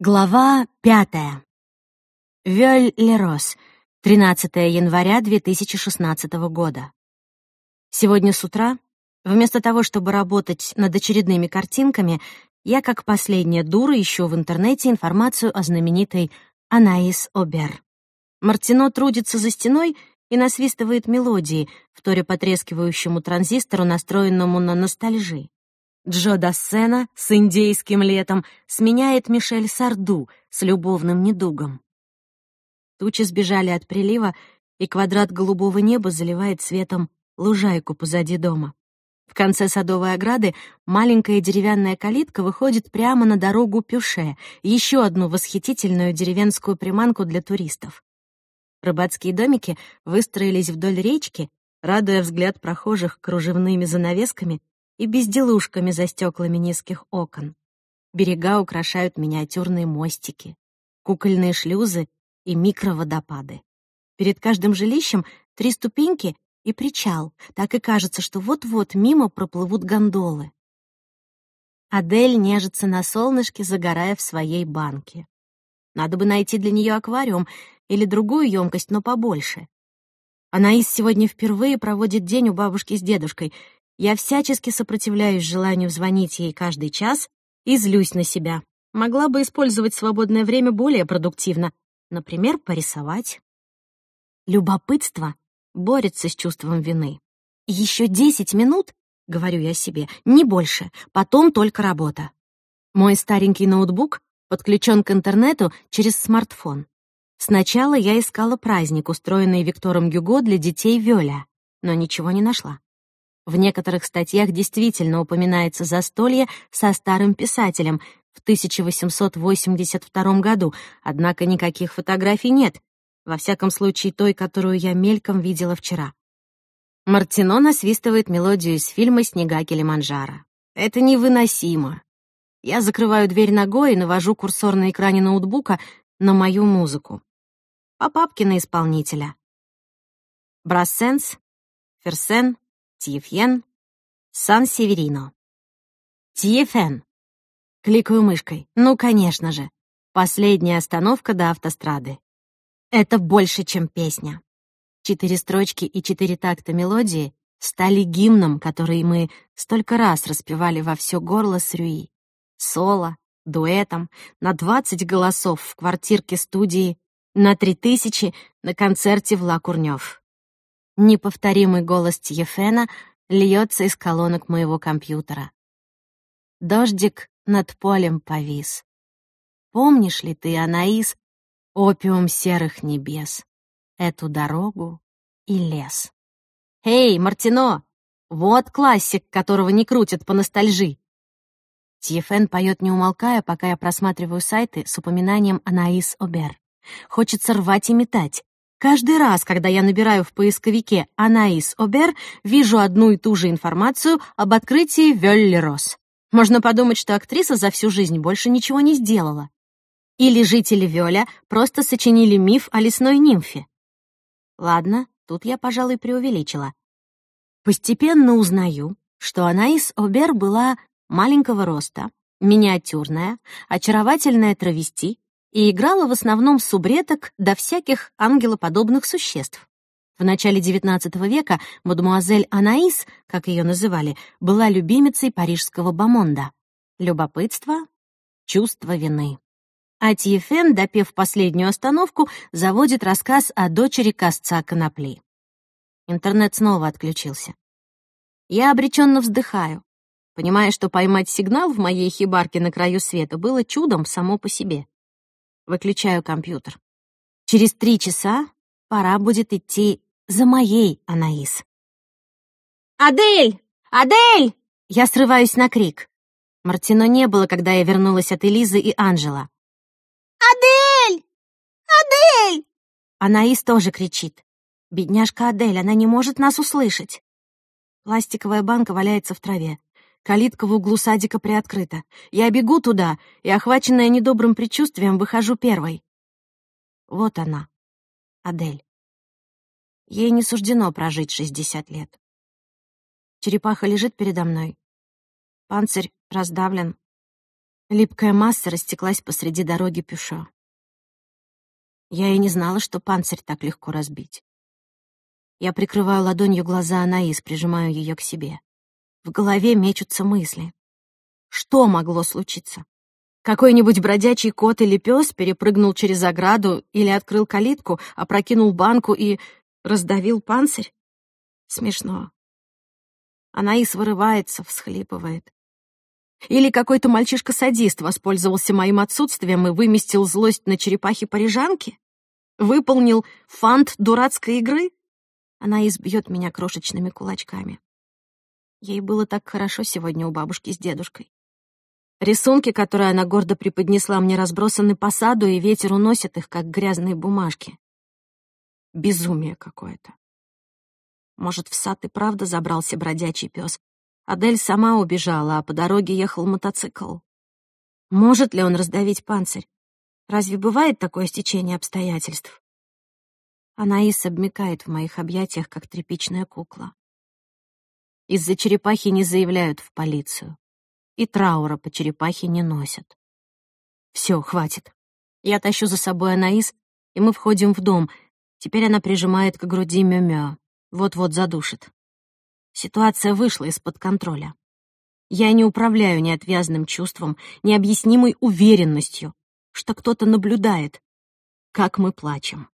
Глава пятая. Вёль-Лерос, 13 января 2016 года. Сегодня с утра, вместо того, чтобы работать над очередными картинками, я, как последняя дура, ищу в интернете информацию о знаменитой Анаис Обер. Мартино трудится за стеной и насвистывает мелодии, вторя потрескивающему транзистору, настроенному на ностальжи. Джо Дассена с индейским летом сменяет Мишель Сарду с любовным недугом. Тучи сбежали от прилива, и квадрат голубого неба заливает светом лужайку позади дома. В конце садовой ограды маленькая деревянная калитка выходит прямо на дорогу Пюше, еще одну восхитительную деревенскую приманку для туристов. Рыбацкие домики выстроились вдоль речки, радуя взгляд прохожих кружевными занавесками и безделушками за стеклами низких окон. Берега украшают миниатюрные мостики, кукольные шлюзы и микроводопады. Перед каждым жилищем три ступеньки и причал. Так и кажется, что вот-вот мимо проплывут гондолы. Адель нежится на солнышке, загорая в своей банке. Надо бы найти для нее аквариум или другую емкость, но побольше. Анаис сегодня впервые проводит день у бабушки с дедушкой — я всячески сопротивляюсь желанию звонить ей каждый час и злюсь на себя. Могла бы использовать свободное время более продуктивно, например, порисовать. Любопытство борется с чувством вины. Еще десять минут, говорю я себе, не больше, потом только работа. Мой старенький ноутбук подключен к интернету через смартфон. Сначала я искала праздник, устроенный Виктором Гюго для детей Вёля, но ничего не нашла. В некоторых статьях действительно упоминается застолье со старым писателем в 1882 году, однако никаких фотографий нет, во всяком случае той, которую я мельком видела вчера. Мартино насвистывает мелодию из фильма «Снега Килиманджаро». Это невыносимо. Я закрываю дверь ногой и навожу курсор на экране ноутбука на мою музыку. По папке на исполнителя. Брассенс, Ферсен, Тьефьен, Сан-Северино. Тьефен. Кликаю мышкой. Ну, конечно же. Последняя остановка до автострады. Это больше, чем песня. Четыре строчки и четыре такта мелодии стали гимном, который мы столько раз распевали во все горло с Рюи. Соло, дуэтом, на двадцать голосов в квартирке студии, на три тысячи на концерте в Ла Курнёв. Неповторимый голос Тьефена льется из колонок моего компьютера. Дождик над полем повис. Помнишь ли ты, Анаис, опиум серых небес, эту дорогу и лес? Эй, Мартино, вот классик, которого не крутят по ностальжи. Тьефен поет не умолкая, пока я просматриваю сайты с упоминанием Анаис Обер. Хочется рвать и метать. Каждый раз, когда я набираю в поисковике «Анаис Обер», вижу одну и ту же информацию об открытии Вёллерос. Можно подумать, что актриса за всю жизнь больше ничего не сделала. Или жители Вёля просто сочинили миф о лесной нимфе. Ладно, тут я, пожалуй, преувеличила. Постепенно узнаю, что Анаис Обер была маленького роста, миниатюрная, очаровательная травести, и играла в основном субреток до всяких ангелоподобных существ. В начале XIX века мадемуазель Анаис, как ее называли, была любимицей парижского бомонда. Любопытство, чувство вины. А Тьефен, допев последнюю остановку, заводит рассказ о дочери косца конопли. Интернет снова отключился. Я обреченно вздыхаю, понимая, что поймать сигнал в моей хибарке на краю света было чудом само по себе. Выключаю компьютер. Через три часа пора будет идти за моей Анаис. «Адель! Адель!» Я срываюсь на крик. Мартино не было, когда я вернулась от Элизы и Анжела. «Адель! Адель!» Анаис тоже кричит. Бедняжка Адель, она не может нас услышать. Пластиковая банка валяется в траве. Калитка в углу садика приоткрыта. Я бегу туда и, охваченная недобрым предчувствием, выхожу первой. Вот она, Адель. Ей не суждено прожить шестьдесят лет. Черепаха лежит передо мной. Панцирь раздавлен. Липкая масса растеклась посреди дороги Пюшо. Я и не знала, что панцирь так легко разбить. Я прикрываю ладонью глаза Анаис, прижимаю ее к себе. В голове мечутся мысли. Что могло случиться? Какой-нибудь бродячий кот или пес перепрыгнул через ограду или открыл калитку, опрокинул банку и раздавил панцирь? Смешно. Анаис вырывается, всхлипывает. Или какой-то мальчишка-садист воспользовался моим отсутствием и выместил злость на черепахе-парижанке? Выполнил фант дурацкой игры? Она избьет меня крошечными кулачками. Ей было так хорошо сегодня у бабушки с дедушкой. Рисунки, которые она гордо преподнесла мне, разбросаны по саду, и ветер уносит их, как грязные бумажки. Безумие какое-то. Может, в сад и правда забрался бродячий пес. Адель сама убежала, а по дороге ехал мотоцикл. Может ли он раздавить панцирь? Разве бывает такое стечение обстоятельств? Анаис обмикает в моих объятиях, как тряпичная кукла. Из-за черепахи не заявляют в полицию. И траура по черепахе не носят. Все, хватит. Я тащу за собой Анаис, и мы входим в дом. Теперь она прижимает к груди Мё-Мё. Вот-вот задушит. Ситуация вышла из-под контроля. Я не управляю неотвязным чувством, необъяснимой уверенностью, что кто-то наблюдает, как мы плачем.